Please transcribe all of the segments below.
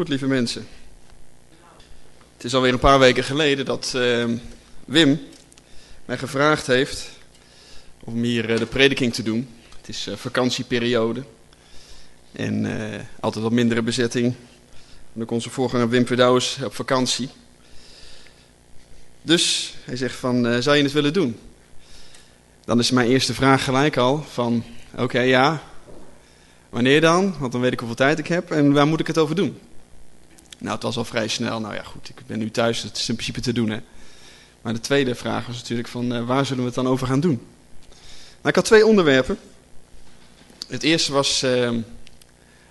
Goed, lieve mensen. Het is alweer een paar weken geleden dat uh, Wim mij gevraagd heeft om hier uh, de prediking te doen. Het is uh, vakantieperiode en altijd wat mindere bezetting. En ook onze voorganger Wim Verdouws op vakantie. Dus hij zegt van, zou je het willen doen? Dan is mijn eerste vraag gelijk al van, oké ja, wanneer dan? Want dan weet ik hoeveel tijd ik heb en waar moet ik het over doen? Nou, het was al vrij snel. Nou ja, goed, ik ben nu thuis. Het is in principe te doen, hè. Maar de tweede vraag was natuurlijk van, uh, waar zullen we het dan over gaan doen? Nou, ik had twee onderwerpen. Het eerste was uh,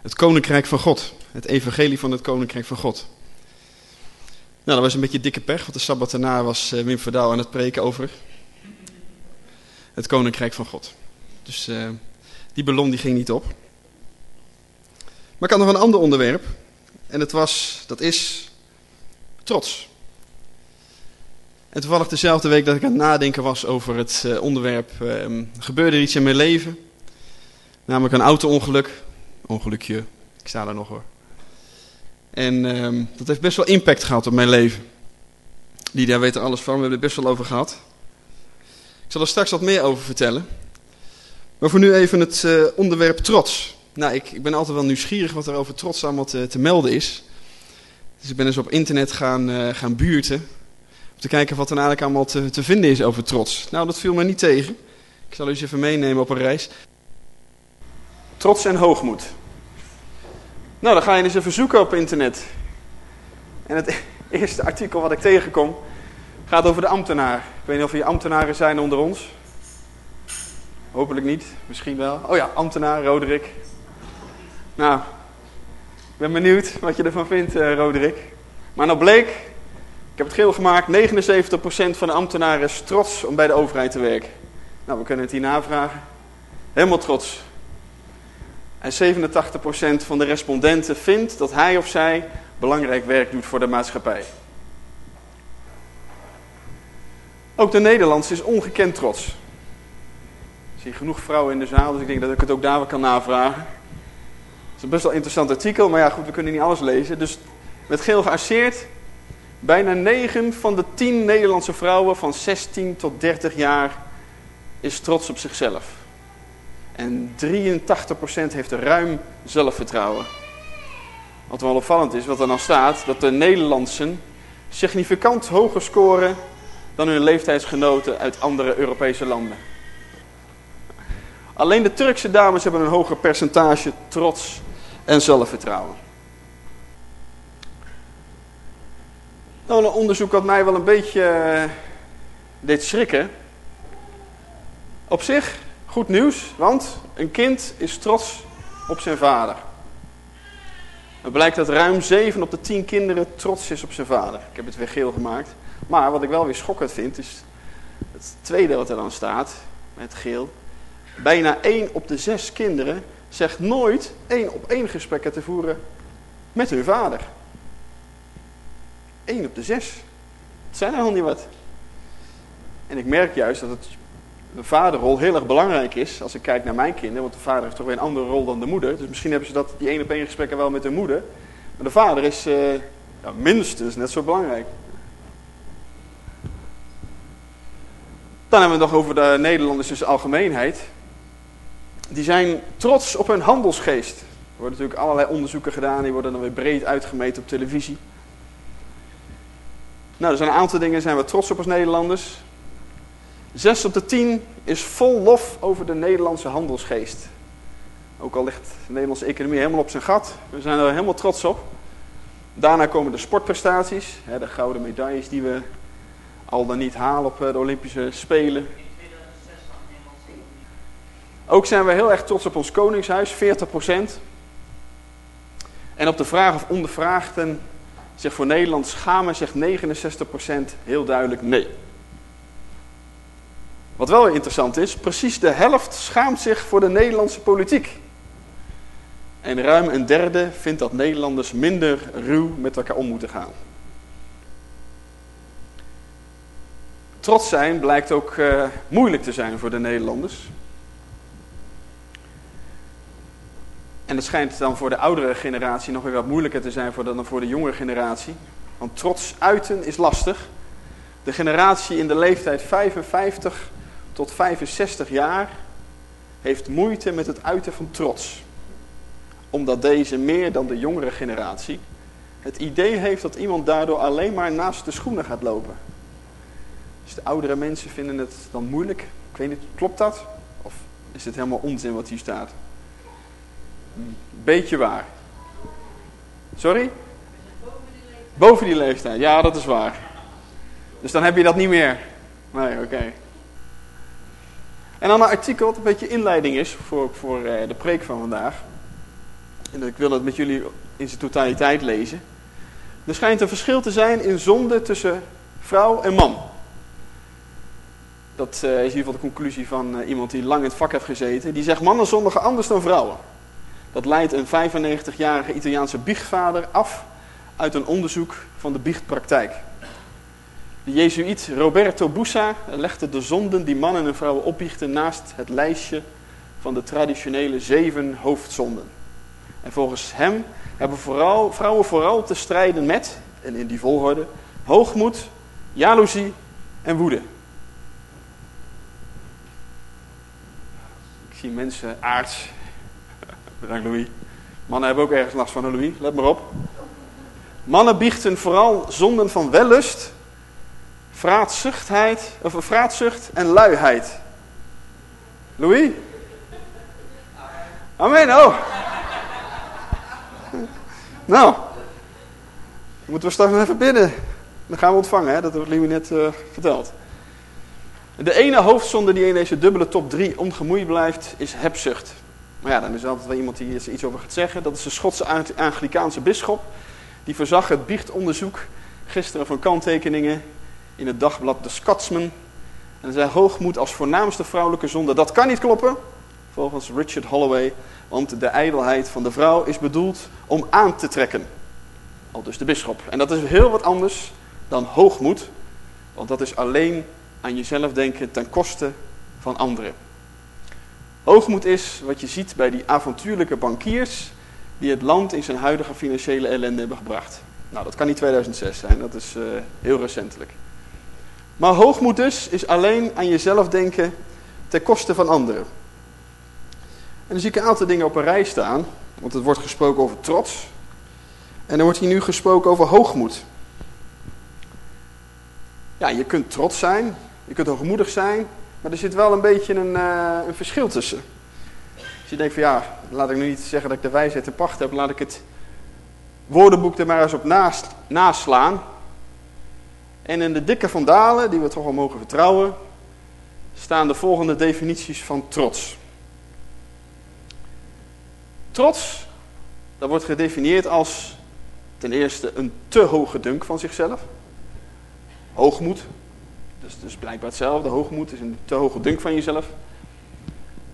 het Koninkrijk van God. Het evangelie van het Koninkrijk van God. Nou, dat was een beetje dikke pech, want de Sabbat daarna was uh, Wim Verdouw aan het preken over het Koninkrijk van God. Dus uh, die ballon die ging niet op. Maar ik had nog een ander onderwerp. En het was, dat is, trots. En toevallig dezelfde week dat ik aan het nadenken was over het uh, onderwerp, uh, gebeurde er iets in mijn leven. Namelijk een auto-ongeluk. Ongelukje, ik sta daar nog hoor. En uh, dat heeft best wel impact gehad op mijn leven. Lydia weet er alles van, we hebben het best wel over gehad. Ik zal er straks wat meer over vertellen. Maar voor nu even het uh, onderwerp trots. Nou, ik, ik, ben altijd wel nieuwsgierig wat er over trots allemaal te, te melden is. Dus ik ben eens op internet gaan, uh, gaan buurten. Om te kijken wat er eigenlijk allemaal te, te vinden is over trots. Nou, dat viel me niet tegen. Ik zal u eens even meenemen op een reis. Trots en hoogmoed. Nou, dan ga je eens even zoeken op internet. En het eerste artikel wat ik tegenkom gaat over de ambtenaar. Ik weet niet of er ambtenaren zijn onder ons. Hopelijk niet, misschien wel. Oh ja, ambtenaar, Roderick. Nou, ik ben benieuwd wat je ervan vindt, uh, Roderick. Maar nou bleek, ik heb het geel gemaakt, 79% van de ambtenaren is trots om bij de overheid te werken. Nou, we kunnen het hier navragen. Helemaal trots. En 87% van de respondenten vindt dat hij of zij belangrijk werk doet voor de maatschappij. Ook de Nederlandse is ongekend trots. Ik zie genoeg vrouwen in de zaal, dus ik denk dat ik het ook daar wel kan navragen. Is een best wel interessant artikel, maar ja goed, we kunnen niet alles lezen. Dus met geel gearseerd, bijna 9 van de 10 Nederlandse vrouwen van 16 tot 30 jaar is trots op zichzelf. En 83% heeft ruim zelfvertrouwen. Wat wel opvallend is, wat er dan staat, dat de Nederlandsen significant hoger scoren dan hun leeftijdsgenoten uit andere Europese landen. Alleen de Turkse dames hebben een hoger percentage trots en zelfvertrouwen. Nou, een onderzoek wat mij wel een beetje uh, deed schrikken. Op zich goed nieuws, want een kind is trots op zijn vader. Het blijkt dat ruim 7 op de 10 kinderen trots is op zijn vader. Ik heb het weer geel gemaakt. Maar wat ik wel weer schokkend vind, is het tweede wat er dan staat, met geel. Bijna 1 op de 6 kinderen zegt nooit één op één gesprekken te voeren met hun vader. 1 op de 6. Het zijn er nog niet wat. En ik merk juist dat het de vaderrol heel erg belangrijk is als ik kijk naar mijn kinderen. Want de vader heeft toch weer een andere rol dan de moeder. Dus misschien hebben ze dat, die één op één gesprekken wel met de moeder. Maar de vader is uh, ja, minstens net zo belangrijk. Dan hebben we het nog over de Nederlanders in algemeenheid. Die zijn trots op hun handelsgeest. Er worden natuurlijk allerlei onderzoeken gedaan, die worden dan weer breed uitgemeten op televisie. Nou, er zijn een aantal dingen, zijn we trots op als Nederlanders. Zes op de tien is vol lof over de Nederlandse handelsgeest. Ook al ligt de Nederlandse economie helemaal op zijn gat. We zijn er helemaal trots op. Daarna komen de sportprestaties. De gouden medailles die we al dan niet halen op eh, de Olympische Spelen. Ook zijn we heel erg trots op ons koningshuis, 40%. En op de vraag of ondervraagden zich voor Nederland schamen, zegt 69% heel duidelijk nee. Wat wel interessant is, precies de helft schaamt zich voor de Nederlandse politiek. En ruim een derde vindt dat Nederlanders minder ruw met elkaar om moeten gaan. Trots zijn blijkt ook uh, moeilijk te zijn voor de Nederlanders. En het schijnt dan voor de oudere generatie nog weer wat moeilijker te zijn dan voor de jongere generatie. Want trots uiten is lastig. De generatie in de leeftijd 55 tot 65 jaar heeft moeite met het uiten van trots. Omdat deze meer dan de jongere generatie het idee heeft dat iemand daardoor alleen maar naast de schoenen gaat lopen. Dus de oudere mensen vinden het dan moeilijk. Ik weet niet, klopt dat? Of is het helemaal onzin wat hier staat? Beetje waar. Sorry? Boven die leeftijd, ja dat is waar. Dus dan heb je dat niet meer. Nee, oké. En dan een artikel wat een beetje inleiding is voor, voor eh, de preek van vandaag. En ik wil het met jullie in zijn totaliteit lezen. Er schijnt een verschil te zijn in zonde tussen vrouw en man. Dat uh, is in ieder geval de conclusie van uh, iemand die lang in het vak heeft gezeten. Die zegt mannen zondigen anders dan vrouwen. Dat leidt een 95-jarige Italiaanse biechtvader af uit een onderzoek van de biechtpraktijk. De Jezuïet Roberto Bussa legde de zonden die mannen en vrouwen opbiechten naast het lijstje van de traditionele zeven hoofdzonden. En volgens hem hebben vooral, vrouwen vooral te strijden met, en in die volgorde, hoogmoed, jaloezie en woede. Ik zie mensen aards. Bedankt Louis. Mannen hebben ook ergens last van Louis, let maar op. Mannen biechten vooral zonden van wellust, vraatzuchtheid, of vraatzucht en luiheid. Louis? Amen, oh. Nou, moeten we straks nog even bidden. Dan gaan we ontvangen, hè? dat wordt Louis net uh, verteld. De ene hoofdzonde die in deze dubbele top 3 ongemoeid blijft, is hebzucht. Maar ja, dan is er altijd wel iemand die iets over gaat zeggen. Dat is de Schotse Anglikaanse bisschop. Die verzag het biechtonderzoek gisteren van kanttekeningen in het dagblad The Scotsman. En zei hoogmoed als voornaamste vrouwelijke zonde. Dat kan niet kloppen, volgens Richard Holloway. Want de ijdelheid van de vrouw is bedoeld om aan te trekken. Al dus de bisschop. En dat is heel wat anders dan hoogmoed. Want dat is alleen aan jezelf denken ten koste van anderen. Hoogmoed is wat je ziet bij die avontuurlijke bankiers die het land in zijn huidige financiële ellende hebben gebracht. Nou, dat kan niet 2006 zijn, dat is uh, heel recentelijk. Maar hoogmoed dus is alleen aan jezelf denken ten koste van anderen. En dan zie ik een aantal dingen op een rij staan, want het wordt gesproken over trots. En er wordt hier nu gesproken over hoogmoed. Ja, je kunt trots zijn, je kunt hoogmoedig zijn, maar er zit wel een beetje een, uh, een verschil tussen. Als je denkt van ja, laat ik nu niet zeggen dat ik de wijsheid te pacht heb, laat ik het woordenboek er maar eens op naast, naslaan. En in de dikke vandalen, die we toch wel mogen vertrouwen, staan de volgende definities van trots. Trots, dat wordt gedefinieerd als ten eerste een te hoge dunk van zichzelf. Hoogmoed, dus, dus blijkbaar hetzelfde. Hoogmoed is een te hoge dunk van jezelf.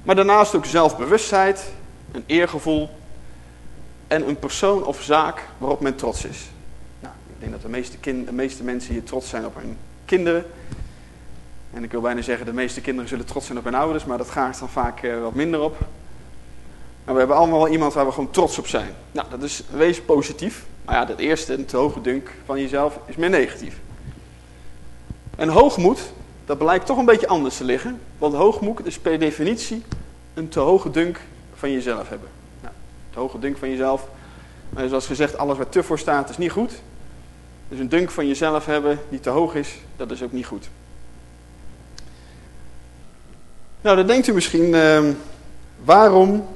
Maar daarnaast ook zelfbewustheid, een eergevoel en een persoon of zaak waarop men trots is. Nou, ik denk dat de meeste, de meeste mensen hier trots zijn op hun kinderen. En ik wil bijna zeggen, de meeste kinderen zullen trots zijn op hun ouders, maar dat gaat dan vaak uh, wat minder op. Maar we hebben allemaal wel iemand waar we gewoon trots op zijn. Nou, dat is wees positief. Maar ja, dat eerste, een te hoge dunk van jezelf, is meer negatief. En hoogmoed, dat blijkt toch een beetje anders te liggen. Want hoogmoed is per definitie een te hoge dunk van jezelf hebben. Nou, te hoge dunk van jezelf. Maar zoals gezegd, alles waar te voor staat is niet goed. Dus een dunk van jezelf hebben die te hoog is, dat is ook niet goed. Nou, dan denkt u misschien, uh, waarom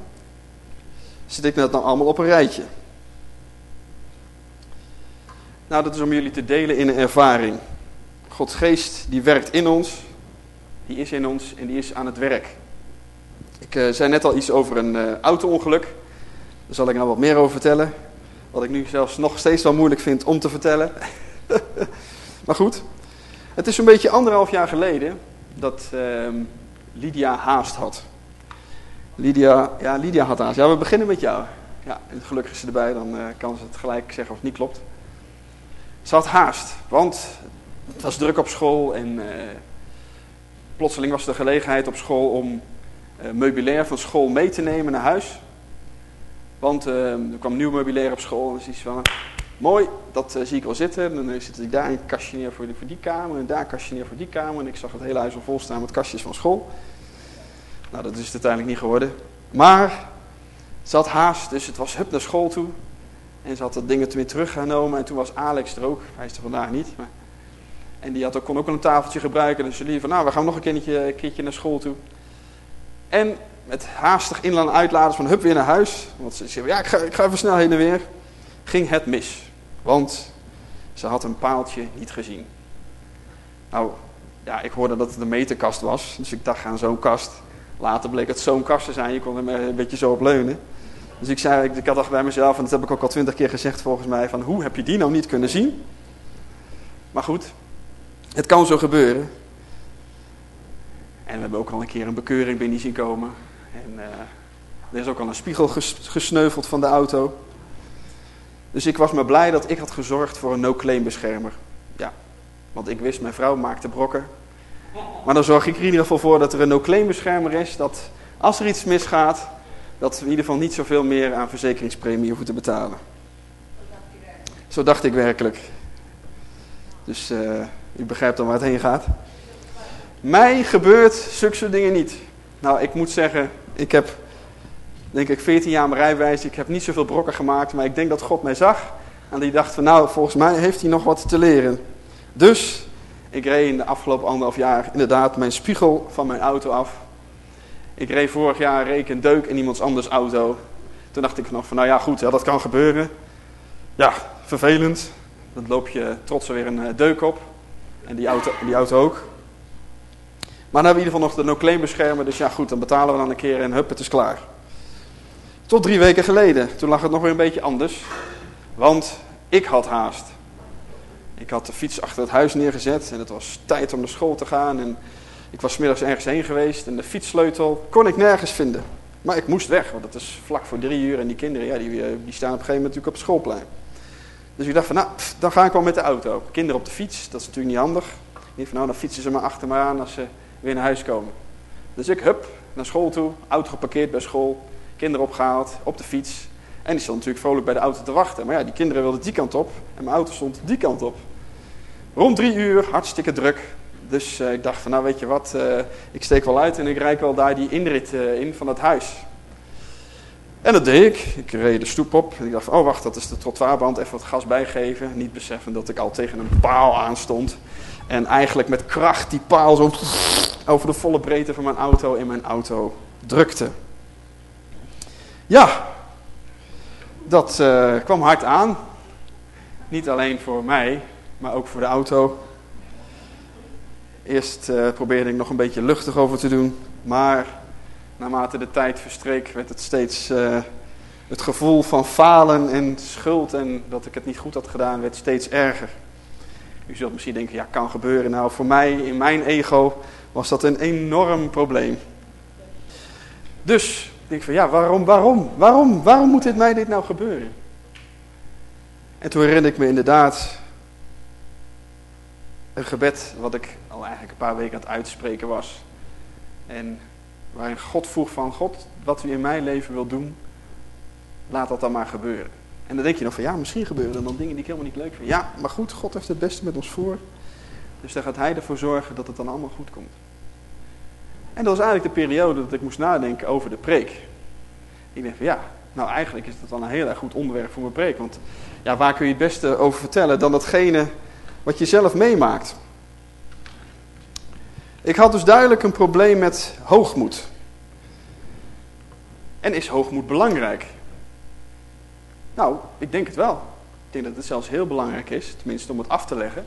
zit ik dat nou allemaal op een rijtje? Nou, dat is om jullie te delen in een ervaring. Gods geest die werkt in ons, die is in ons en die is aan het werk. Ik uh, zei net al iets over een uh, auto-ongeluk. Daar zal ik nou wat meer over vertellen. Wat ik nu zelfs nog steeds wel moeilijk vind om te vertellen. maar goed, het is een beetje anderhalf jaar geleden dat uh, Lydia haast had. Lydia, ja, Lydia had haast. Ja, we beginnen met jou. Ja, gelukkig is ze erbij, dan uh, kan ze het gelijk zeggen of het niet klopt. Ze had haast, want het was druk op school en uh, plotseling was er gelegenheid op school om uh, meubilair van school mee te nemen naar huis. Want uh, er kwam nieuw meubilair op school. En is van, mooi, dat zie ik wel zitten. En dan zit ik daar een kastje neer voor, voor die kamer. En daar een kastje neer voor die kamer. En ik zag het hele huis al vol staan met kastjes van school. Nou, dat is het uiteindelijk niet geworden. Maar ze had haast, dus het was hup naar school toe. En ze had de dingen weer teruggenomen. En toen was Alex er ook. Hij is er vandaag niet. Maar... En die had ook, kon ook een tafeltje gebruiken. Dus ze lieten van, nou, we gaan nog een keertje, een keertje naar school toe. En met haastig inladen uitladen van hup weer naar huis. Want ze zei, ja, ik ga, ik ga even snel heen en weer. Ging het mis. Want ze had een paaltje niet gezien. Nou, ja, ik hoorde dat het een meterkast was. Dus ik dacht aan zo'n kast. Later bleek het zo'n kast te zijn. Je kon er een beetje zo op leunen. Dus ik zei, ik, dacht bij mezelf, en dat heb ik ook al twintig keer gezegd volgens mij, van hoe heb je die nou niet kunnen zien? Maar goed, het kan zo gebeuren. En we hebben ook al een keer een bekeuring binnen zien komen. En uh, er is ook al een spiegel gesneuveld van de auto. Dus ik was maar blij dat ik had gezorgd voor een no-claim beschermer. Ja, want ik wist, mijn vrouw maakte brokken. Maar dan zorg ik er in ieder geval voor dat er een no-claim beschermer is. Dat als er iets misgaat, dat we in ieder geval niet zoveel meer aan verzekeringspremie hoeven te betalen. Zo dacht ik werkelijk. Dus uh, u begrijpt dan waar het heen gaat. Mij gebeurt zulke dingen niet. Nou, ik moet zeggen, ik heb denk ik 14 jaar mijn rijwijs. Ik heb niet zoveel brokken gemaakt, maar ik denk dat God mij zag. En die dacht van nou, volgens mij heeft hij nog wat te leren. Dus, ik reed in de afgelopen anderhalf jaar inderdaad mijn spiegel van mijn auto af. Ik reed vorig jaar reed een deuk in iemands anders auto. Toen dacht ik nog van, nou ja goed, ja, dat kan gebeuren. Ja, vervelend. Dan loop je trots weer een eh, deuk op. En die auto, die auto ook. Maar dan hebben we in ieder geval nog de no-claim beschermen. Dus ja goed, dan betalen we dan een keer en hup, het is klaar. Tot drie weken geleden. Toen lag het nog weer een beetje anders. Want ik had haast. Ik had de fiets achter het huis neergezet. En het was tijd om naar school te gaan. En ik was middags ergens heen geweest en de fietssleutel kon ik nergens vinden. Maar ik moest weg, want het is vlak voor drie uur en die kinderen ja, die, eh, die staan op een gegeven moment natuurlijk op het schoolplein. Dus ik dacht van, nou, dan ga ik wel met de auto. Kinderen op de fiets, dat is natuurlijk niet handig. Ik dacht van, nou, dan fietsen ze maar achter me aan als ze weer naar huis komen. Dus ik, hup, naar school toe, auto geparkeerd bij school, kinderen opgehaald, op de fiets. En die stond natuurlijk vrolijk bij de auto te wachten. Maar ja, die kinderen wilden die kant op en mijn auto stond die kant op. Rond drie uur, hartstikke druk. Dus uh, ik dacht van nou weet je wat, uh, ik steek wel uit en ik rijd wel daar die inrit uh, in van het huis. En dat deed ik. Ik reed de stoep op en ik dacht oh wacht, dat is de trottoirband, even wat gas bijgeven. Niet beseffen dat ik al tegen een paal aanstond. En eigenlijk met kracht die paal zo over de volle breedte van mijn auto in mijn auto drukte. Ja, dat kwam hard aan. Niet alleen voor mij, maar ook voor de auto. Eerst uh, probeerde ik nog een beetje luchtig over te doen. Maar naarmate de tijd verstreek werd het steeds... Uh, het gevoel van falen en schuld en dat ik het niet goed had gedaan werd steeds erger. U zult misschien denken, ja kan gebeuren. Nou voor mij, in mijn ego, was dat een enorm probleem. Dus ik denk van ja, waarom, waarom, waarom, waarom moet dit mij dit nou gebeuren? En toen herinner ik me inderdaad een gebed wat ik al eigenlijk een paar weken aan het uitspreken was. En waarin God vroeg van, God, wat u in mijn leven wil doen, laat dat dan maar gebeuren. En dan denk je nog van, ja, misschien gebeuren er dan dingen die ik helemaal niet leuk vind. Ja, maar goed, God heeft het beste met ons voor. Dus dan gaat hij ervoor zorgen dat het dan allemaal goed komt. En dat was eigenlijk de periode dat ik moest nadenken over de preek. Ik dacht van, ja, nou eigenlijk is dat dan een heel erg goed onderwerp voor mijn preek. Want ja, waar kun je het beste over vertellen dan datgene wat je zelf meemaakt. Ik had dus duidelijk een probleem met hoogmoed. En is hoogmoed belangrijk? Nou, ik denk het wel. Ik denk dat het zelfs heel belangrijk is, tenminste om het af te leggen.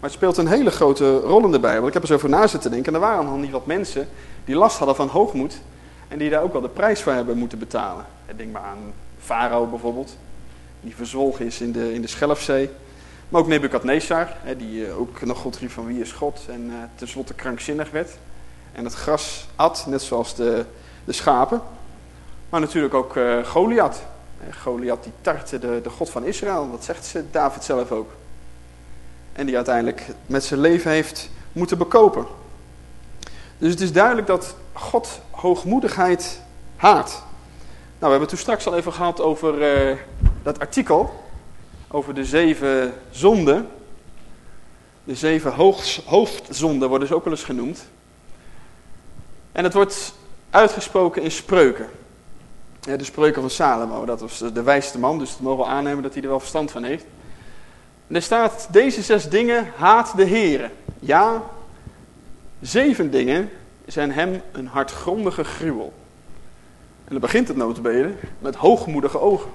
Maar het speelt een hele grote rol in de Bijbel. Ik heb er zo over na zitten denken. En er waren nog niet wat mensen die last hadden van hoogmoed. En die daar ook wel de prijs voor hebben moeten betalen. Denk maar aan Farao bijvoorbeeld. Die verzwolgen is in de, in de Schelfzee. Maar ook Nebukadnezar, die eh, ook nog God riep van wie is God en uh, tenslotte krankzinnig werd. En het gras at, net zoals de, de schapen. Maar natuurlijk ook uh, Goliath. Goliath die tartte de, de God van Israël, dat zegt ze, David zelf ook. En die uiteindelijk met zijn leven heeft moeten bekopen. Dus het is duidelijk dat God hoogmoedigheid haat. we hebben het toen straks al even gehad over dat artikel. Over de zeven zonden. De zeven hoofdzonden worden ze ook wel eens genoemd. En het wordt uitgesproken in spreuken. de spreuken van Salomo, dat was de wijste man, dus we mogen we aannemen dat hij er wel verstand van heeft. En er staat, deze zes dingen haat de Heere. Ja, zeven dingen zijn hem een hartgrondige gruwel. En dan begint het notabene met hoogmoedige ogen.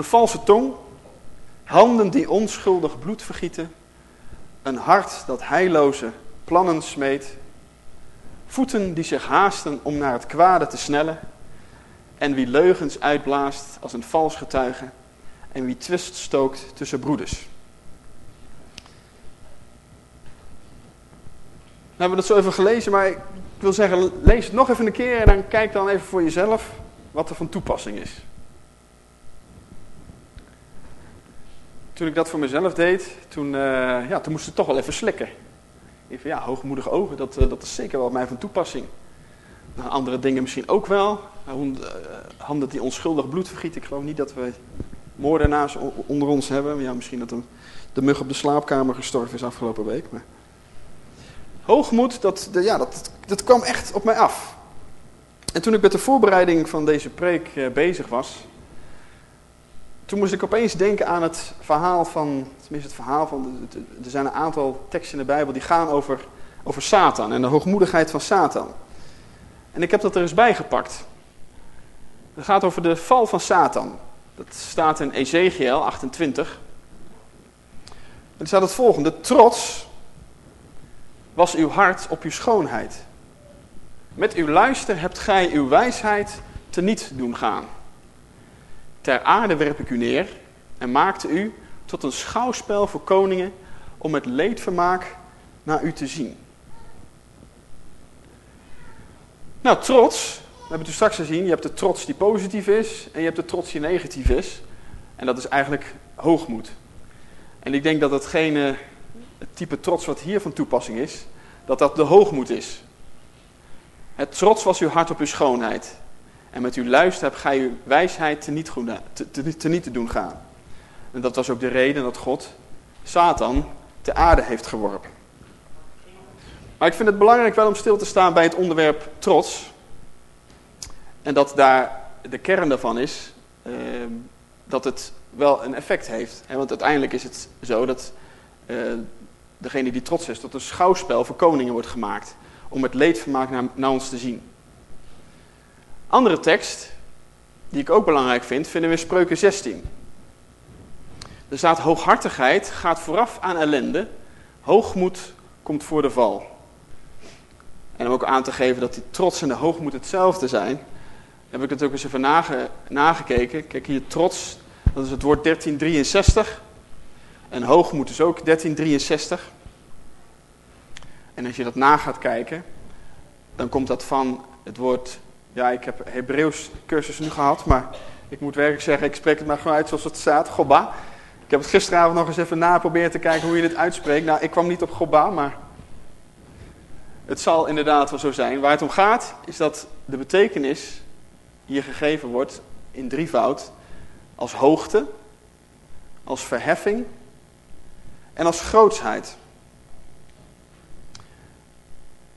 Een valse tong, handen die onschuldig bloed vergieten, een hart dat heilloze plannen smeet, voeten die zich haasten om naar het kwade te snellen, en wie leugens uitblaast als een vals getuige, en wie twist stookt tussen broeders. We hebben dat zo even gelezen, maar ik wil zeggen, lees het nog even een keer en dan kijk dan even voor jezelf wat er van toepassing is. Toen ik dat voor mezelf deed, toen, uh, ja, toen moest ik toch wel even slikken. Even, ja, hoogmoedige ogen, dat, uh, dat is zeker wel mij van toepassing. Nou, andere dingen misschien ook wel. Uh, handen die onschuldig bloed vergieten. Ik geloof niet dat we moordenaars onder ons hebben. Ja, misschien dat de mug op de slaapkamer gestorven is afgelopen week. Maar... Hoogmoed, dat, ja, dat, dat kwam echt op mij af. En toen ik met de voorbereiding van deze preek eh, bezig was, toen moest ik opeens denken aan het verhaal van, tenminste het verhaal van, er zijn een aantal teksten in de Bijbel die gaan over, over Satan en de hoogmoedigheid van Satan. En ik heb dat er eens bij gepakt. Het gaat over de val van Satan. Dat staat in Ezekiel 28. Er staat het volgende. Trots was uw hart op uw schoonheid. Met uw luister hebt gij uw wijsheid teniet doen gaan. Ter aarde werp ik u neer en maakte u tot een schouwspel voor koningen om het leedvermaak naar u te zien. Nou, trots, we hebben het u straks gezien, je hebt de trots die positief is en je hebt de trots die negatief is. En dat is eigenlijk hoogmoed. En ik denk dat hetgene het type trots wat hier van toepassing is, dat dat de hoogmoed is. Het trots was uw hart op uw schoonheid. En met uw luister hebt gij uw wijsheid te niet, te, niet te doen gaan. En dat was ook de reden dat God Satan te aarde heeft geworpen. Maar ik vind het belangrijk wel om stil te staan bij het onderwerp trots. En dat daar de kern daarvan is uh, dat het wel een effect heeft. Want uiteindelijk is het zo dat uh, degene die trots is, tot een schouwspel voor koningen wordt gemaakt. Om het leedvermaak naar, naar ons te zien. Andere tekst, die ik ook belangrijk vind, vinden we in Spreuken 16. Er staat, hooghartigheid gaat vooraf aan ellende, hoogmoed komt voor de val. En om ook aan te geven dat die trots en de hoogmoed hetzelfde zijn, heb ik het ook eens even nage, nagekeken. Kijk hier, trots, dat is het woord 1363. En hoogmoed is ook 1363. En als je dat na gaat kijken, dan komt dat van het woord, ja ik heb Hebreeuws cursus nu gehad, maar ik moet werkelijk zeggen, ik spreek het maar gewoon uit zoals het staat, Gobba. Ik heb het gisteravond nog eens even na proberen te kijken hoe je dit uitspreekt. Nou, ik kwam niet op Gobba, maar het zal inderdaad wel zo zijn. Waar het om gaat, is dat de betekenis hier gegeven wordt in drievoud als hoogte, als verheffing en als grootsheid.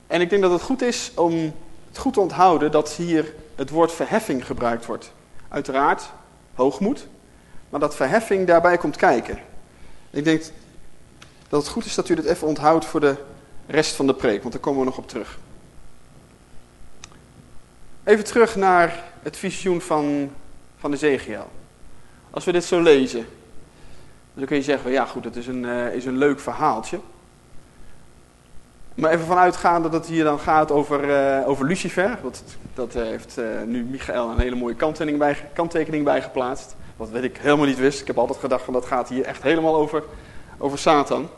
En ik denk dat het goed is om het goed te onthouden dat hier het woord verheffing gebruikt wordt. Uiteraard hoogmoed, maar dat verheffing daarbij komt kijken. Ik denk dat het goed is dat u dit even onthoudt voor de rest van de preek, want daar komen we nog op terug. Even terug naar het visioen van, van Ezekiel. Als we dit zo lezen, dan kun je zeggen, ja goed, het is een, uh, is een leuk verhaaltje. Maar even vanuitgaande dat het hier dan gaat over, uh, over Lucifer. Dat, dat heeft uh, nu Michael een hele mooie kanttekening bij, kanttekening bij geplaatst. Wat weet ik helemaal niet wist. Ik heb altijd gedacht van dat gaat hier echt helemaal over, over Satan.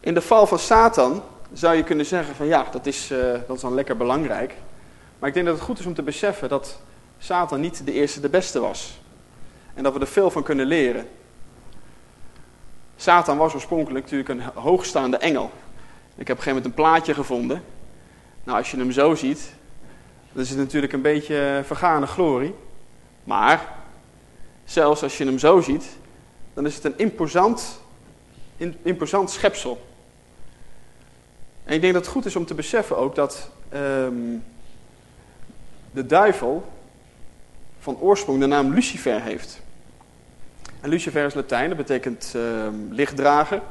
In de val van Satan zou je kunnen zeggen van ja, dat is, dat is dan lekker belangrijk. Maar ik denk dat het goed is om te beseffen dat Satan niet de eerste de beste was. En dat we er veel van kunnen leren. Satan was oorspronkelijk natuurlijk een hoogstaande engel. Ik heb op een gegeven moment een plaatje gevonden. Nou, als je hem zo ziet, Dat is natuurlijk een beetje vergane glorie. Maar zelfs als je hem zo ziet, dan is het een imposant, imposant schepsel. En ik denk dat het goed is om te beseffen ook dat ehm, de duivel van oorsprong de naam Lucifer heeft. En Lucifer is Latijn, dat betekent uh, lichtdrager.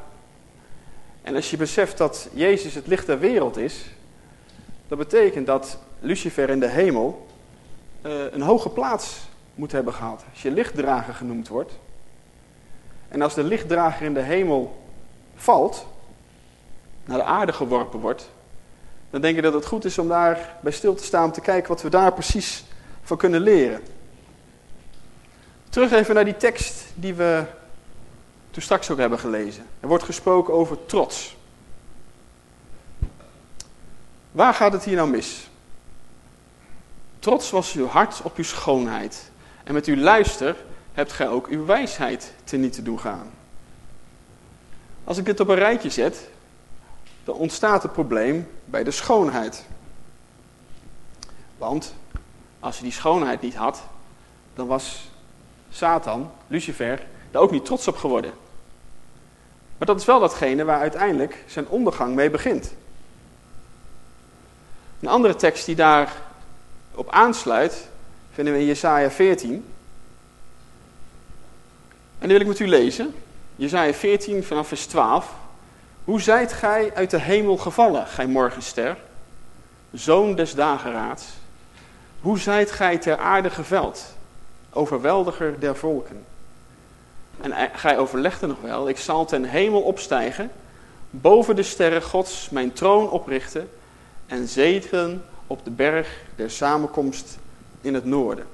En als je beseft dat Jezus het licht der wereld is, dat betekent dat Lucifer in de hemel uh, een hoge plaats moet hebben gehad. Als je lichtdrager genoemd wordt. En als de lichtdrager in de hemel valt, naar de aarde geworpen wordt, dan denk ik dat het goed is om daar bij stil te staan, om te kijken wat we daar precies van kunnen leren. Terug even naar die tekst die we toen straks ook hebben gelezen. Er wordt gesproken over trots. Waar gaat het hier nou mis? Trots was uw hart op uw schoonheid. En met uw luister hebt gij ook uw wijsheid niet te doen gaan. Als ik dit op een rijtje zet, dan ontstaat het probleem bij de schoonheid. Want als je die schoonheid niet had, dan was Satan, Lucifer, daar ook niet trots op geworden. Maar dat is wel datgene waar uiteindelijk zijn ondergang mee begint. Een andere tekst die daarop aansluit, vinden we in Jesaja 14. En die wil ik met u lezen. Jesaja 14 vanaf vers 12. Hoe zijt gij uit de hemel gevallen, gij morgenster, zoon des dageraads? Hoe zijt gij ter aarde geveld, overweldiger der volken? En gij overlegde nog wel, ik zal ten hemel opstijgen, boven de sterren gods mijn troon oprichten en zetelen op de berg der samenkomst in het noorden.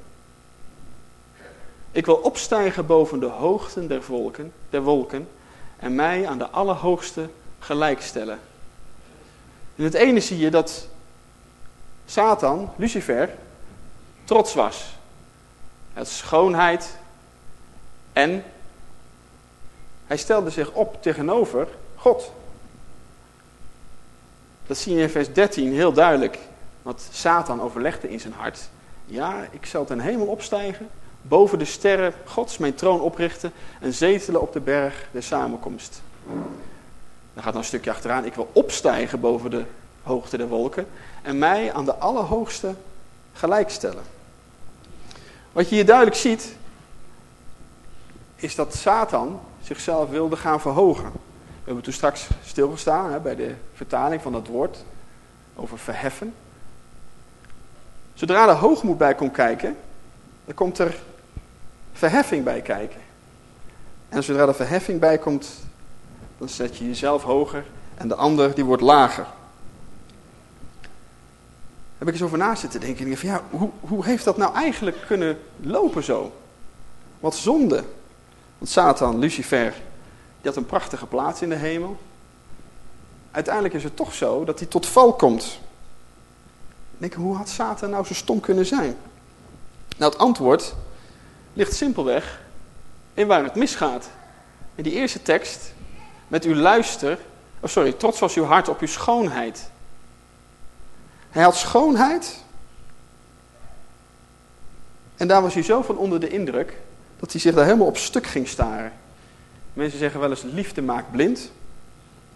Ik wil opstijgen boven de hoogten der volken, der wolken en mij aan de Allerhoogste gelijkstellen. In het ene zie je dat Satan, Lucifer, trots was. Het schoonheid en hij stelde zich op tegenover God. Dat zie je in vers 13 heel duidelijk. Want Satan overlegde in zijn hart. Ja, ik zal ten hemel opstijgen, boven de sterren gods mijn troon oprichten en zetelen op de berg der samenkomst. Dan gaat dan een stukje achteraan. Ik wil opstijgen boven de hoogte der wolken en mij aan de Allerhoogste gelijkstellen. Wat je hier duidelijk ziet, is dat Satan zichzelf wilde gaan verhogen. We hebben toen straks stilgestaan hè, bij de vertaling van dat woord over verheffen. Zodra er hoogmoed bij komt kijken, dan komt er verheffing bij kijken. En zodra er verheffing bij komt, dan zet je jezelf hoger en de ander die wordt lager. Heb ik eens over na zitten denken. En van, ja, hoe, hoe heeft dat nou eigenlijk kunnen lopen zo? Wat zonde. Want Satan, Lucifer, die had een prachtige plaats in de hemel. Uiteindelijk is het toch zo dat hij tot val komt. Denk, hoe had Satan nou zo stom kunnen zijn? Nou, het antwoord ligt simpelweg in waar het misgaat. In die eerste tekst, met uw luister, oh sorry, trots was uw hart op uw schoonheid. Hij had schoonheid. En daar was hij zo van onder de indruk dat hij zich daar helemaal op stuk ging staren. Mensen zeggen wel eens liefde maakt blind.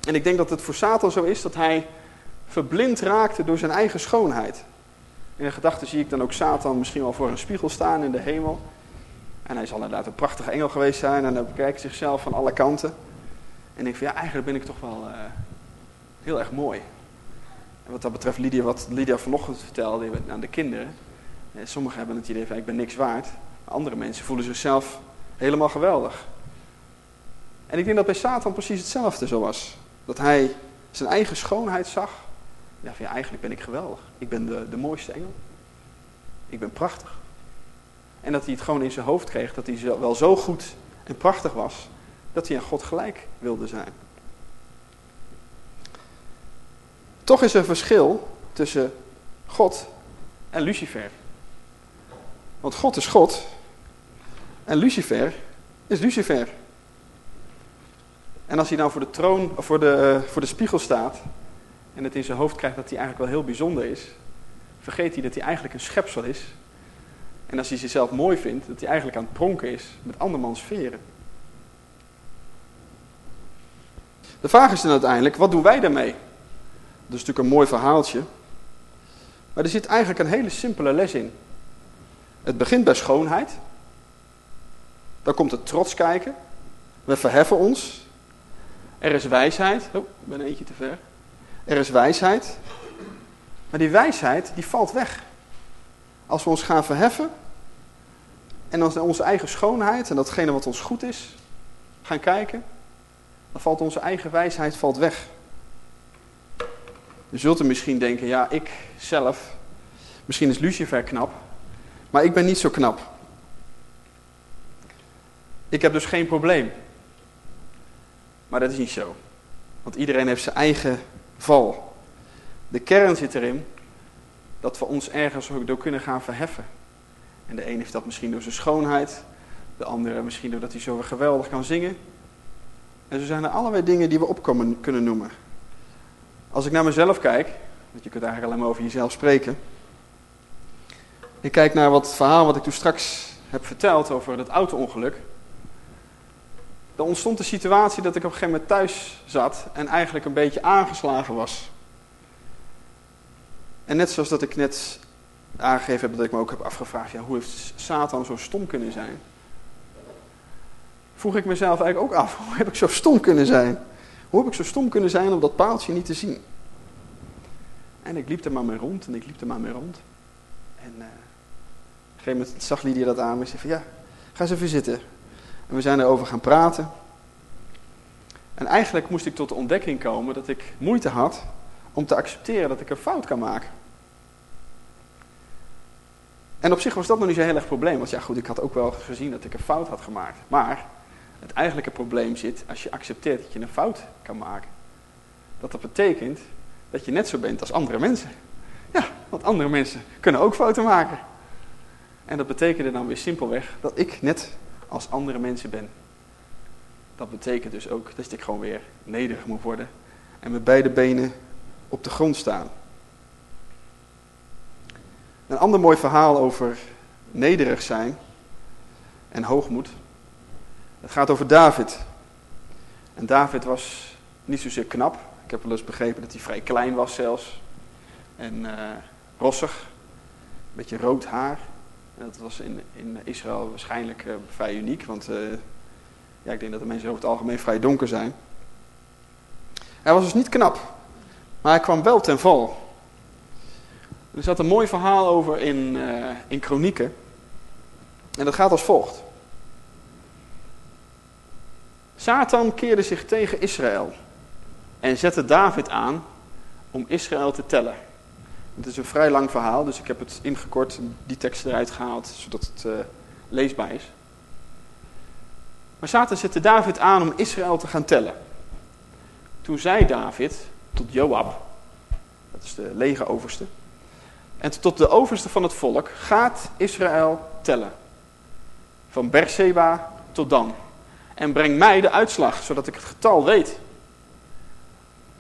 En ik denk dat het voor Satan zo is dat hij verblind raakte door zijn eigen schoonheid. In de gedachte zie ik dan ook Satan misschien wel voor een spiegel staan in de hemel. En hij zal inderdaad een prachtige engel geweest zijn en dan bekijkt zichzelf van alle kanten. En denk van ja, eigenlijk ben ik toch wel uh, heel erg mooi. Wat dat betreft Lydia, wat Lydia vanochtend vertelde aan de kinderen. Eh, sommigen hebben het idee van ik ben niks waard. Andere mensen voelen zichzelf helemaal geweldig. En ik denk dat bij Satan precies hetzelfde zo was. Dat hij zijn eigen schoonheid zag. Ja, ja eigenlijk ben ik geweldig. Ik ben de, de mooiste engel. Ik ben prachtig. En dat hij het gewoon in zijn hoofd kreeg dat hij wel zo goed en prachtig was. Dat hij aan God gelijk wilde zijn. Toch is er verschil tussen God en Lucifer. Want God is God en Lucifer is Lucifer. En als hij nou voor de troon, voor de, uh, voor de spiegel staat en het in zijn hoofd krijgt dat hij eigenlijk wel heel bijzonder is, vergeet hij dat hij eigenlijk een schepsel is. En als hij zichzelf mooi vindt, dat hij eigenlijk aan het pronken is met andermans veren. De vraag is dan uiteindelijk, wat doen wij daarmee? Dat is natuurlijk een mooi verhaaltje. Maar er zit eigenlijk een hele simpele les in. Het begint bij schoonheid. Dan komt het trots kijken. We verheffen ons. Er is wijsheid. Oh, ik ben eentje te ver. Er is wijsheid. Maar die wijsheid, die valt weg. Als we ons gaan verheffen. En als onze eigen schoonheid en datgene wat ons goed is, gaan kijken. Dan valt onze eigen wijsheid valt weg. Je zult er misschien denken, ja, ik zelf, misschien is Lucifer knap, maar ik ben niet zo knap. Ik heb dus geen probleem. Maar dat is niet zo. Want iedereen heeft zijn eigen val. De kern zit erin dat we ons ergens ook door kunnen gaan verheffen. En de een heeft dat misschien door zijn schoonheid, de andere misschien doordat hij zo geweldig kan zingen. En zo zijn er allerlei dingen die we op kunnen noemen. Als ik naar mezelf kijk, want je kunt eigenlijk alleen maar over jezelf spreken. Ik kijk naar wat verhaal wat ik toen straks heb verteld over dat auto-ongeluk. Er ontstond de situatie dat ik op een gegeven moment thuis zat en eigenlijk een beetje aangeslagen was. En net zoals dat ik net aangegeven heb dat ik me ook heb afgevraagd, ja, hoe heeft Satan zo stom kunnen zijn? Vroeg ik mezelf eigenlijk ook af, hoe heb ik zo stom kunnen zijn? Hoe heb ik zo stom kunnen zijn om dat paaltje niet te zien? En ik liep er maar mee rond en ik liep er maar mee rond. En uh, op een gegeven moment zag Lydia dat aan me en zei van ja, ga eens even zitten. En we zijn erover gaan praten. En eigenlijk moest ik tot de ontdekking komen dat ik moeite had om te accepteren dat ik een fout kan maken. En op zich was dat nog niet zo'n heel erg probleem. Want ja goed, ik had ook wel gezien dat ik een fout had gemaakt. Maar het eigenlijke probleem zit als je accepteert dat je een fout kan maken. Dat dat betekent dat je net zo bent als andere mensen. Ja, want andere mensen kunnen ook fouten maken. En dat betekende dan weer simpelweg dat ik net als andere mensen ben. Dat betekent dus ook dat ik gewoon weer nederig moet worden en met beide benen op de grond staan. Een ander mooi verhaal over nederig zijn en hoogmoed. Het gaat over David. En David was niet zozeer knap. Ik heb wel eens begrepen dat hij vrij klein was zelfs. En uh, rossig. Een beetje rood haar. En dat was in, in Israël waarschijnlijk uh, vrij uniek. Want uh, ja, ik denk dat de mensen over het algemeen vrij donker zijn. Hij was dus niet knap. Maar hij kwam wel ten val. Er zat een mooi verhaal over in, in Kronieken. En dat gaat als volgt. Satan keerde zich tegen Israël en zette David aan om Israël te tellen. Het is een vrij lang verhaal, dus ik heb het ingekort, die tekst eruit gehaald, zodat het uh, leesbaar is. Maar Satan zette David aan om Israël te gaan tellen. Toen zei David tot Joab, dat is de legeroverste, en tot de overste van het volk, gaat Israël tellen. Van Berseba tot Dan en breng mij de uitslag, zodat ik het getal weet.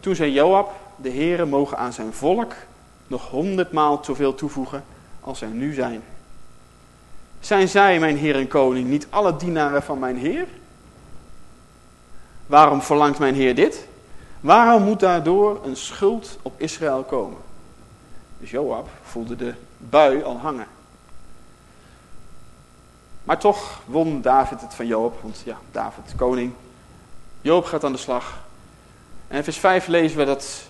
Toen zei Joab, de heren mogen aan zijn volk nog honderdmaal zoveel toevoegen als er nu zijn. Zijn zij, mijn heer en koning, niet alle dienaren van mijn heer? Waarom verlangt mijn heer dit? Waarom moet daardoor een schuld op Israël komen? Dus Joab voelde de bui al hangen. Maar toch won David het van Joop, want ja, David, koning. Joop gaat aan de slag. En in vers 5 lezen we dat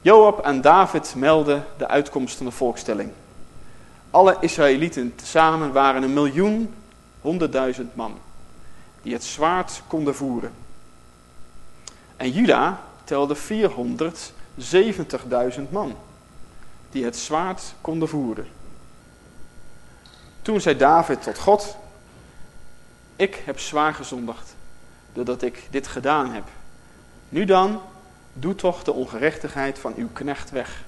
Joab en David melden de uitkomst van de volkstelling. Alle Israëlieten samen waren een miljoen honderdduizend man die het zwaard konden voeren. En Juda telde 470.000 man die het zwaard konden voeren. Toen zei David tot God, ik heb zwaar gezondigd, doordat ik dit gedaan heb. Nu dan, doe toch de ongerechtigheid van uw knecht weg,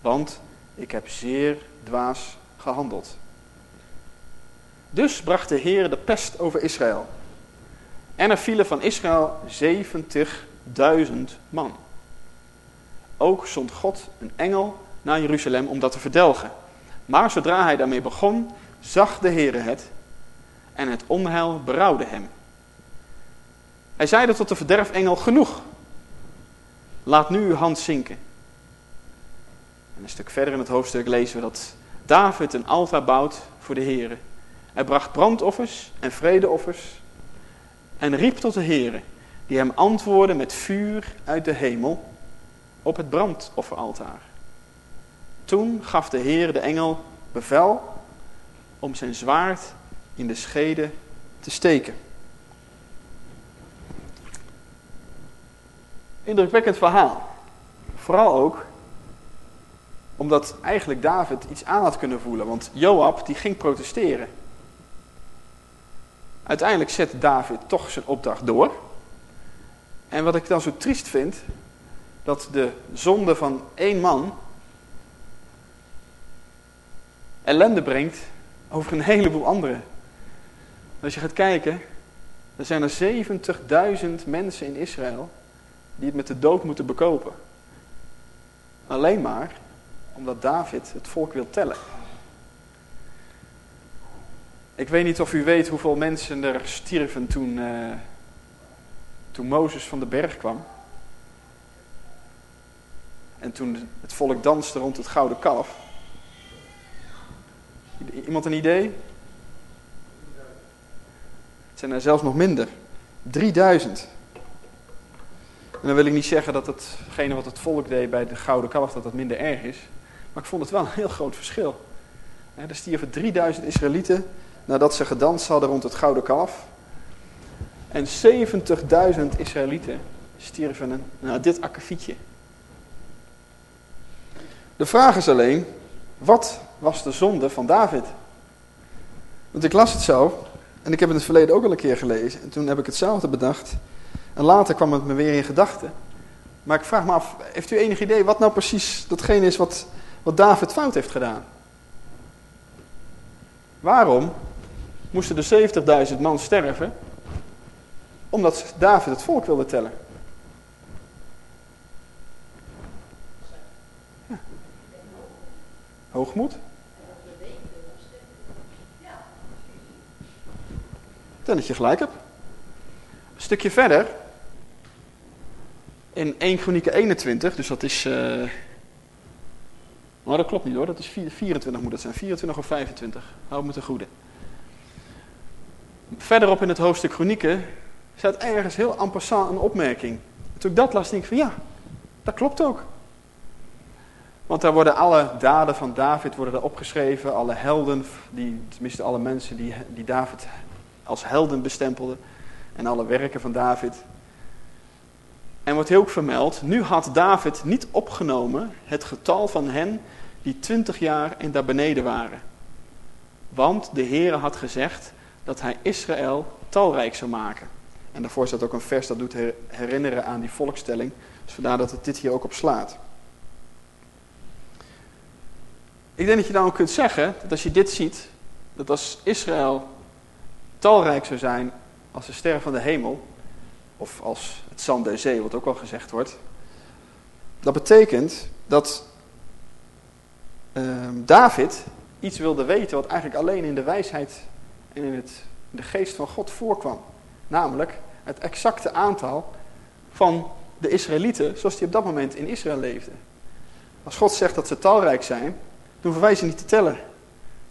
want ik heb zeer dwaas gehandeld. Dus bracht de Heer de pest over Israël. En er vielen van Israël 70.000 man. Ook zond God een engel naar Jeruzalem om dat te verdelgen. Maar zodra hij daarmee begon, zag de Heere het en het onheil berouwde hem. Hij zeide tot de verderfengel, genoeg. Laat nu uw hand zinken. En een stuk verder in het hoofdstuk lezen we dat David een altaar bouwt voor de Heere. Hij bracht brandoffers en vredeoffers en riep tot de Heere, die hem antwoordde met vuur uit de hemel op het brandofferaltaar. Toen gaf de Heer de engel bevel om zijn zwaard in de schede te steken. Indrukwekkend verhaal. Vooral ook omdat eigenlijk David iets aan had kunnen voelen. Want Joab die ging protesteren. Uiteindelijk zet David toch zijn opdracht door. En wat ik dan zo triest vind, dat de zonde van één man ellende brengt over een heleboel anderen. Als je gaat kijken, er zijn er 70.000 mensen in Israël die het met de dood moeten bekopen. Alleen maar omdat David het volk wil tellen. Ik weet niet of u weet hoeveel mensen er stierven toen, uh, toen Mozes van de berg kwam. En toen het volk danste rond het gouden kalf. Iemand een idee? Het zijn er zelfs nog minder. 3000. En dan wil ik niet zeggen dat hetgene wat het volk deed bij de gouden kalf, dat dat minder erg is. Maar ik vond het wel een heel groot verschil. Er stierven 3000 Israëlieten nadat ze gedanst hadden rond het gouden kalf. En 70.000 Israëlieten stierven naar dit akkefietje. De vraag is alleen, wat was de zonde van David? Want ik las het zo, en ik heb het in het verleden ook al een keer gelezen. En toen heb ik hetzelfde bedacht. En later kwam het me weer in gedachten. Maar ik vraag me af, heeft u enig idee wat nou precies datgene is wat, wat David fout heeft gedaan? Waarom moesten de 70.000 man sterven? Omdat David het volk wilde tellen. Ja. Hoogmoed. Dan dat je gelijk hebt. Een stukje verder in 1 Chronieken 21, dus dat is... Uh... Oh, dat klopt niet hoor, dat is 24 moet dat zijn. 24 of 25, hou me te goede. Verderop in het hoofdstuk Chronieken staat ergens heel en passant een opmerking. Toen ik dat las, denk ik van ja, dat klopt ook. Want daar worden alle daden van David worden opgeschreven. Alle helden, die, tenminste alle mensen die, die David als helden bestempelden. En alle werken van David. En wordt heel vermeld, nu had David niet opgenomen het getal van hen die twintig jaar en daar beneden waren. Want de Heere had gezegd dat hij Israël talrijk zou maken. En daarvoor staat ook een vers dat doet herinneren aan die volkstelling. Dus vandaar dat het dit hier ook op slaat. Ik denk dat je dan ook kunt zeggen, dat als je dit ziet, dat als Israël talrijk zou zijn als de sterren van de hemel, of als het zand der zee, wat ook al gezegd wordt. Dat betekent dat ehm, David iets wilde weten wat eigenlijk alleen in de wijsheid en in, het, de geest van God voorkwam. Namelijk het exacte aantal van de Israëlieten zoals die op dat moment in Israël leefden. Als God zegt dat ze talrijk zijn, dan hoeven wij ze niet te tellen.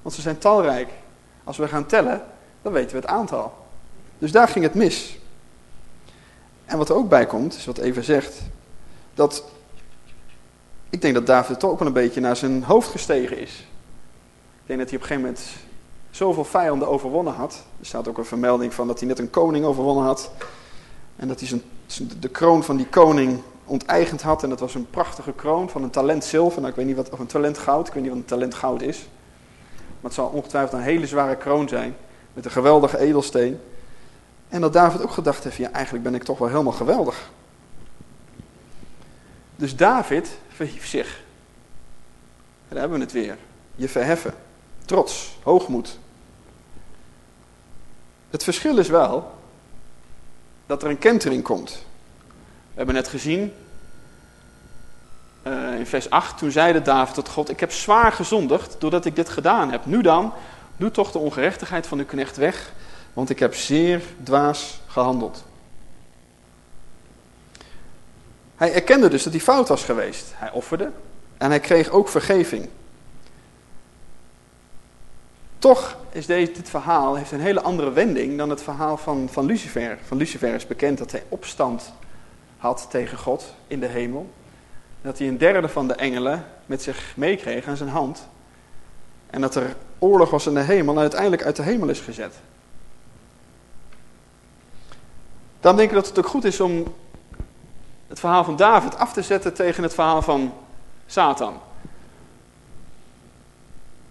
Want ze zijn talrijk. Als we gaan tellen, dan weten we het aantal. Dus daar ging het mis. En wat er ook bij komt, is wat Eva zegt, dat ik denk dat David toch ook wel een beetje naar zijn hoofd gestegen is. Ik denk dat hij op een gegeven moment zoveel vijanden overwonnen had. Er staat ook een vermelding van dat hij net een koning overwonnen had. En dat hij zijn, de kroon van die koning onteigend had. En dat was een prachtige kroon van een talent zilver. Nou, ik weet niet wat, of een talent goud. Ik weet niet wat een talent goud is. Maar het zal ongetwijfeld een hele zware kroon zijn. Met een geweldige edelsteen. En dat David ook gedacht heeft, ja eigenlijk ben ik toch wel helemaal geweldig. Dus David verhief zich. Daar hebben we het weer. Je verheffen. Trots, hoogmoed. Het verschil is wel dat er een kentering komt. We hebben net gezien eh, in vers 8, toen zeide David tot God, ik heb zwaar gezondigd doordat ik dit gedaan heb. Nu dan, doe toch de ongerechtigheid van uw knecht weg, want ik heb zeer dwaas gehandeld. Hij erkende dus dat hij fout was geweest. Hij offerde en hij kreeg ook vergeving. Toch is deze, dit verhaal heeft een hele andere wending dan het verhaal van, van Lucifer. Van Lucifer is bekend dat hij opstand had tegen God in de hemel. Dat hij een derde van de engelen met zich meekreeg aan zijn hand. En dat er oorlog was in de hemel en uiteindelijk uit de hemel is gezet. Dan denk ik dat het ook goed is om het verhaal van David af te zetten tegen het verhaal van Satan.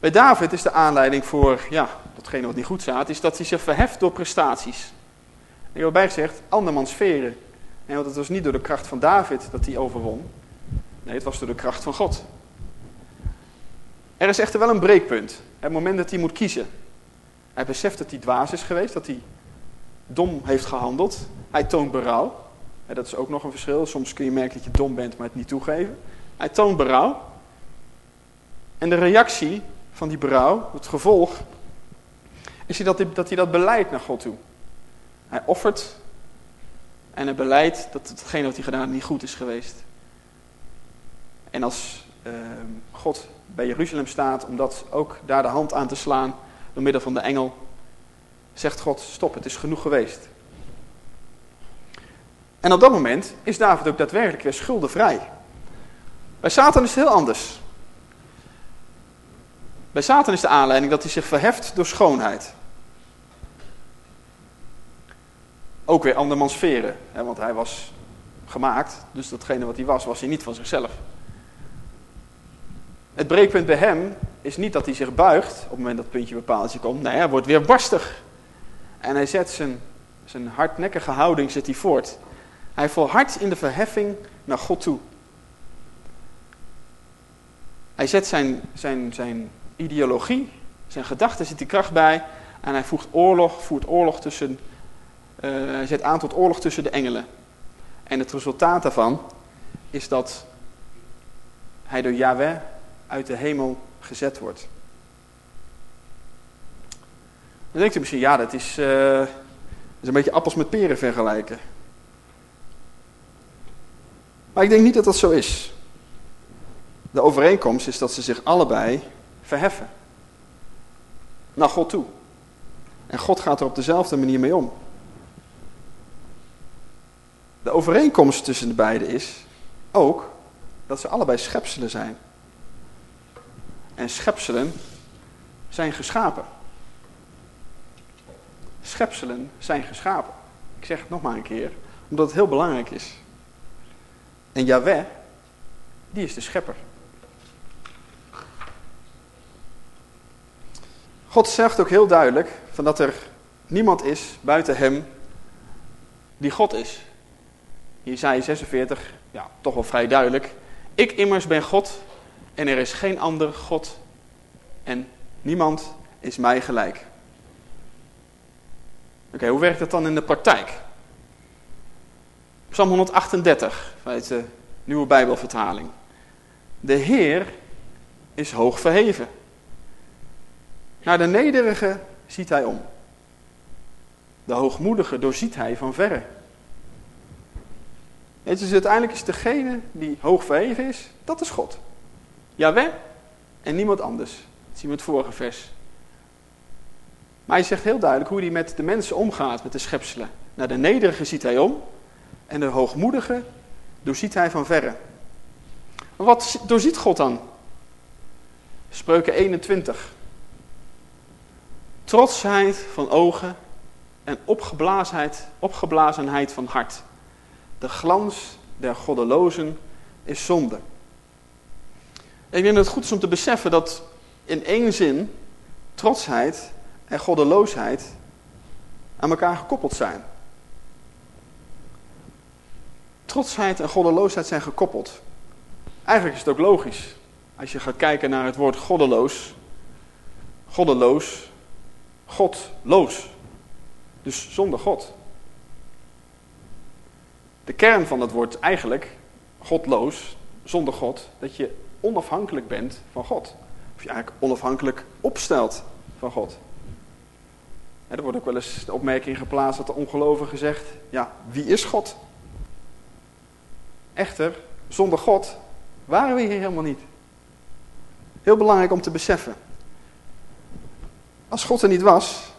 Bij David is de aanleiding voor ja, datgene wat niet goed staat, is dat hij zich verheft door prestaties. En hierbij gezegd, andermans veren. En want het was niet door de kracht van David dat hij overwon. Nee, het was door de kracht van God. Er is echter wel een breekpunt. Het moment dat hij moet kiezen. Hij beseft dat hij dwaas is geweest, dat hij dom heeft gehandeld. Hij toont berouw. Dat is ook nog een verschil. Soms kun je merken dat je dom bent, maar het niet toegeven. Hij toont berouw. En de reactie van die berouw, het gevolg, is dat hij, dat hij dat naar God toe. Hij offert en hij beleidt dat hetgene wat hij gedaan niet goed is geweest. En als uh, God bij Jeruzalem staat om dat ook daar de hand aan te slaan door middel van de engel, zegt God, stop, het is genoeg geweest. En op dat moment is David ook daadwerkelijk weer schuldenvrij. Bij Satan is het heel anders. Bij Satan is de aanleiding dat hij zich verheft door schoonheid. Ook weer andermans veren, hè, want hij was gemaakt, dus datgene wat hij was, was hij niet van zichzelf. Het breekpunt bij hem is niet dat hij zich buigt op het moment dat het puntje bepaald komt. Nee, hij wordt weer barstig. En hij zet zijn, zijn hardnekkige houding zet hij voort. Hij volhardt in de verheffing naar God toe. Hij zet zijn, zijn, zijn ideologie, zijn gedachten, zit die kracht bij. En hij voegt oorlog, voert oorlog tussen, hij zet aan tot oorlog tussen de engelen. En het resultaat daarvan is dat hij door Yahweh uit de hemel gezet wordt. Dan denkt u misschien, ja, dat is, uh, dat is een beetje appels met peren vergelijken. Maar ik denk niet dat dat zo is. De overeenkomst is dat ze zich allebei verheffen. Naar God toe. En God gaat er op dezelfde manier mee om. De overeenkomst tussen de beiden is ook dat ze allebei schepselen zijn. En schepselen zijn geschapen. Schepselen zijn geschapen. Ik zeg het nog maar een keer, omdat het heel belangrijk is. En Yahweh, die is de schepper. God zegt ook heel duidelijk van dat er niemand is buiten hem die God is. Jesaja 46, ja, toch wel vrij duidelijk. Ik immers ben God en er is geen ander God en niemand is mij gelijk. Oké, hoe werkt dat dan in de praktijk? Psalm 138 vanuit de nieuwe Bijbelvertaling. De Heer is hoog verheven. Naar de nederige ziet hij om. De hoogmoedige doorziet hij van verre. Het dus uiteindelijk is degene die hoog verheven is, dat is God. Jawel en niemand anders. Dat zien we het vorige vers. Maar hij zegt heel duidelijk hoe hij met de mensen omgaat, met de schepselen. Naar de nederige ziet hij om en de hoogmoedige doorziet hij van verre. Wat doorziet God dan? Spreuken 21. Trotsheid van ogen en opgeblazenheid, opgeblazenheid van hart. De glans der goddelozen is zonde. Ik dat het goed om te beseffen dat in één zin trotsheid en goddeloosheid aan elkaar gekoppeld zijn. Trotsheid en goddeloosheid zijn gekoppeld. Eigenlijk is het ook logisch. Als je gaat kijken naar het woord goddeloos. Goddeloos. Godloos. Dus zonder God. De kern van dat woord eigenlijk, godloos, zonder God, dat je onafhankelijk bent van God. Of je eigenlijk onafhankelijk opstelt van God. er wordt ook wel eens de opmerking geplaatst dat de ongelovige zegt, ja, wie is God? Echter, zonder God waren we hier helemaal niet. Heel belangrijk om te beseffen. Als God er niet was,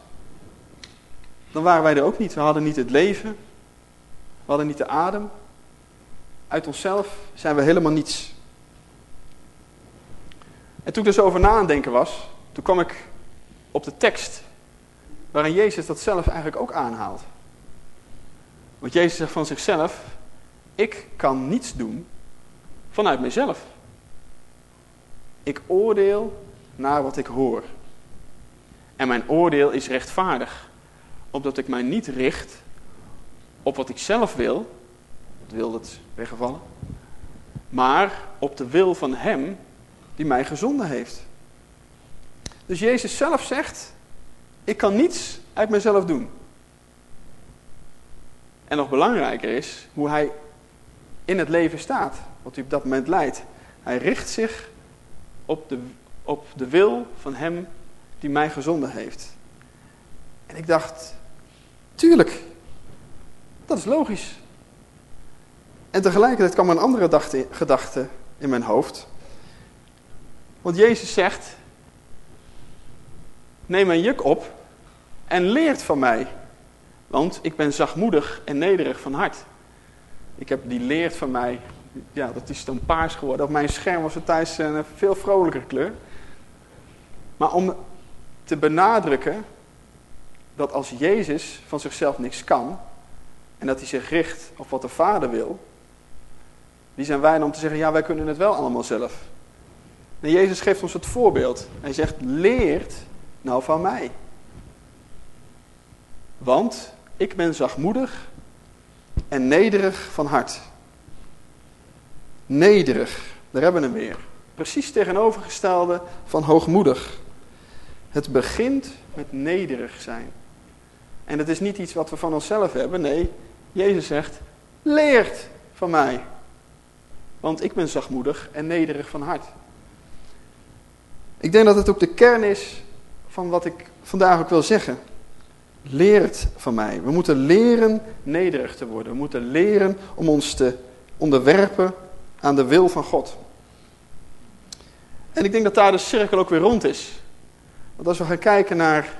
dan waren wij er ook niet. We hadden niet het leven, we hadden niet de adem. Uit onszelf zijn we helemaal niets. En toen ik zo over na aan denken was, toen kwam ik op de tekst waarin Jezus dat zelf eigenlijk ook aanhaalt. Want Jezus zegt van zichzelf, ik kan niets doen vanuit mezelf. Ik oordeel naar wat ik hoor. En mijn oordeel is rechtvaardig, opdat ik mij niet richt op wat ik zelf wil, het wil dat weggevallen, maar op de wil van Hem die mij gezonden heeft. Dus Jezus zelf zegt, ik kan niets uit mezelf doen. En nog belangrijker is hoe hij in het leven staat, wat hij op dat moment leidt. Hij richt zich op de, op de wil van hem die mij gezonden heeft. En ik dacht, tuurlijk, dat is logisch. En tegelijkertijd kwam een andere gedachte in mijn hoofd. Want Jezus zegt, neem mijn juk op en leert van mij. Want ik ben zachtmoedig en nederig van hart. Ik heb die leert van mij, ja, dat is dan paars geworden. Op mijn scherm was het thuis een veel vrolijker kleur. Maar om te benadrukken dat als Jezus van zichzelf niks kan, en dat hij zich richt op wat de Vader wil, wie zijn wij dan om te zeggen, ja, wij kunnen het wel allemaal zelf. En Jezus geeft ons het voorbeeld. Hij zegt, leert nou van mij. Want ik ben zachtmoedig en nederig van hart. Nederig, daar hebben we hem weer. Precies tegenovergestelde van hoogmoedig. Het begint met nederig zijn. En het is niet iets wat we van onszelf hebben. Nee, Jezus zegt, leert van mij. Want ik ben zachtmoedig en nederig van hart. Ik denk dat het ook de kern is van wat ik vandaag ook wil zeggen. Leert van mij. We moeten leren nederig te worden. We moeten leren om ons te onderwerpen aan de wil van God. En ik denk dat daar de cirkel ook weer rond is. Want als we gaan kijken naar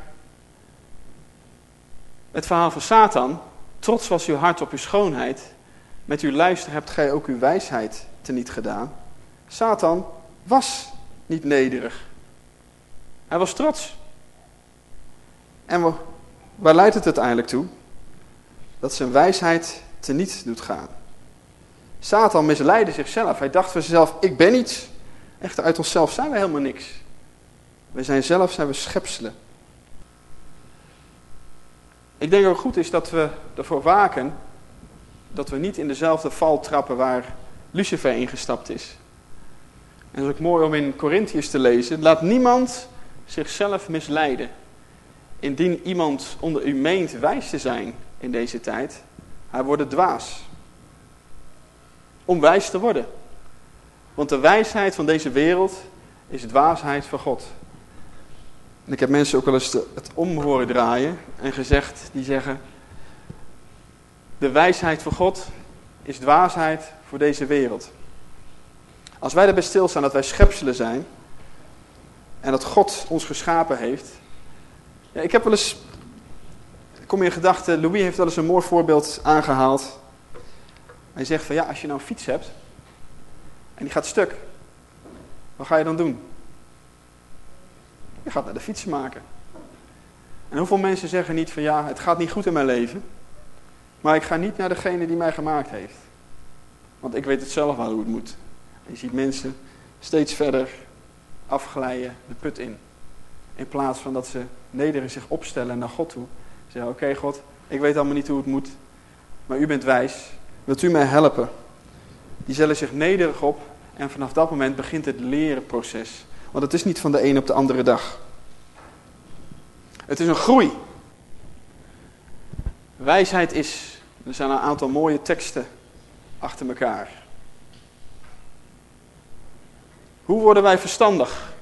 het verhaal van Satan. Trots was uw hart op uw schoonheid. Met uw luister hebt gij ook uw wijsheid teniet gedaan. Satan was niet nederig. Hij was trots. En waar leidt het uiteindelijk toe? Dat zijn wijsheid teniet doet gaan. Satan misleidde zichzelf. Hij dacht van zichzelf, ik ben iets. Echter, uit onszelf zijn we helemaal niks. We zijn zelf, zijn we schepselen. Ik denk dat het goed is dat we ervoor waken dat we niet in dezelfde val trappen waar Lucifer ingestapt is. En dat is ook mooi om in Corinthiërs te lezen. Laat niemand zichzelf misleiden. Indien iemand onder u meent wijs te zijn in deze tijd, hij wordt dwaas. Om wijs te worden. Want de wijsheid van deze wereld is dwaasheid van God. Ik heb mensen ook wel eens het om horen draaien en gezegd, die zeggen, de wijsheid van God is dwaasheid voor deze wereld. Als wij erbij stilstaan dat wij schepselen zijn en dat God ons geschapen heeft. Ja, ik heb wel eens, ik kom in gedachten, Louis heeft wel eens een mooi voorbeeld aangehaald. Hij zegt van ja, als je nou een fiets hebt en die gaat stuk, wat ga je dan doen? Je gaat naar de fiets maken. En hoeveel mensen zeggen niet van ja, het gaat niet goed in mijn leven. Maar ik ga niet naar degene die mij gemaakt heeft. Want ik weet het zelf wel hoe het moet. je ziet mensen steeds verder afglijden de put in. In plaats van dat ze nederig zich opstellen naar God toe. Zeggen, oké God, ik weet allemaal niet hoe het moet. Maar u bent wijs. Wilt u mij helpen? Die stellen zich nederig op. En vanaf dat moment begint het lerenproces. Want het is niet van de een op de andere dag. Het is een groei. Wijsheid is. Er zijn een aantal mooie teksten achter elkaar. Hoe worden wij verstandig?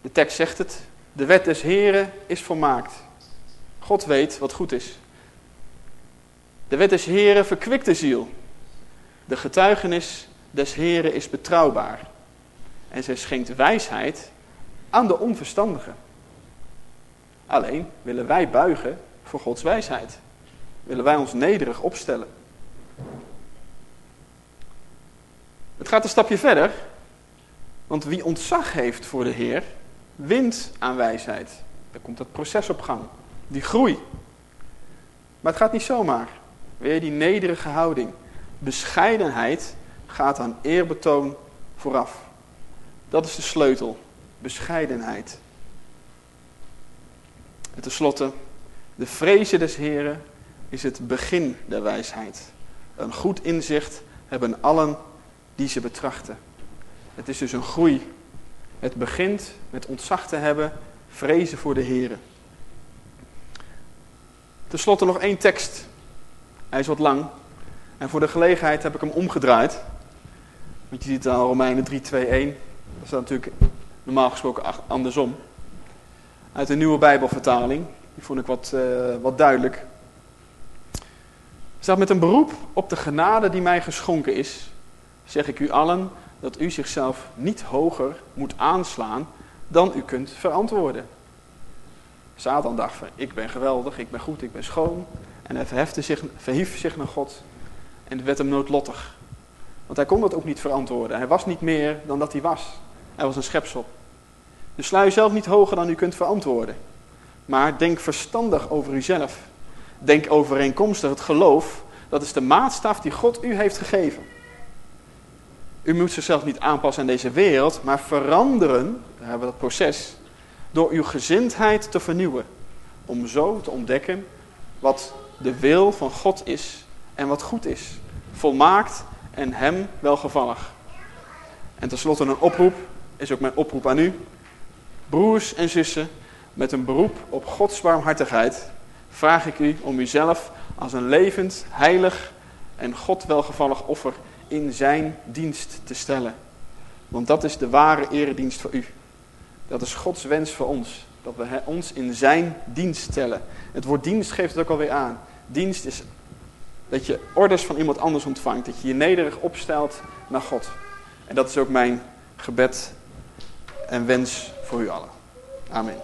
De tekst zegt het. De wet des Heren is volmaakt. God weet wat goed is. De wet des Heren verkwikt de ziel. De getuigenis des Heren is betrouwbaar. En zij schenkt wijsheid aan de onverstandigen. Alleen willen wij buigen voor Gods wijsheid. Willen wij ons nederig opstellen. Gaat een stapje verder. Want wie ontzag heeft voor de Heer, wint aan wijsheid. Daar komt dat proces op gang. Die groei. Maar het gaat niet zomaar. Weer die nederige houding. Bescheidenheid gaat aan eerbetoon vooraf. Dat is de sleutel. Bescheidenheid. En tenslotte, de vrezen des Heren is het begin der wijsheid. Een goed inzicht hebben allen die ze betrachten. Het is dus een groei. Het begint met ontzag te hebben, vrezen voor de Heren. Ten slotte nog één tekst. Hij is wat lang. En voor de gelegenheid heb ik hem omgedraaid. Want je ziet dan Romeinen 3, 2, 1. Dat staat natuurlijk normaal gesproken andersom. Uit de nieuwe Bijbelvertaling. Die vond ik wat, uh, wat duidelijk. Er staat met een beroep op de genade die mij geschonken is, zeg ik u allen dat u zichzelf niet hoger moet aanslaan dan u kunt verantwoorden. Satan dacht van, ik ben geweldig, ik ben goed, ik ben schoon. En hij verhefte zich, verhief zich naar God en werd hem noodlottig. Want hij kon dat ook niet verantwoorden. Hij was niet meer dan dat hij was. Hij was een schepsel. Dus sla jezelf niet hoger dan u kunt verantwoorden. Maar denk verstandig over uzelf. Denk overeenkomstig het geloof. Dat is de maatstaf die God u heeft gegeven. U moet zichzelf niet aanpassen aan deze wereld, maar veranderen, daar hebben we dat proces, door uw gezindheid te vernieuwen. Om zo te ontdekken wat de wil van God is en wat goed is. Volmaakt en hem welgevallig. En tenslotte een oproep, is ook mijn oproep aan u. Broers en zussen, met een beroep op Gods barmhartigheid, vraag ik u om uzelf als een levend, heilig en God welgevallig offer in zijn dienst te stellen. Want dat is de ware eredienst voor u. Dat is Gods wens voor ons. Dat we ons in zijn dienst stellen. Het woord dienst geeft het ook alweer aan. Dienst is dat je orders van iemand anders ontvangt. Dat je je nederig opstelt naar God. En dat is ook mijn gebed en wens voor u allen. Amen.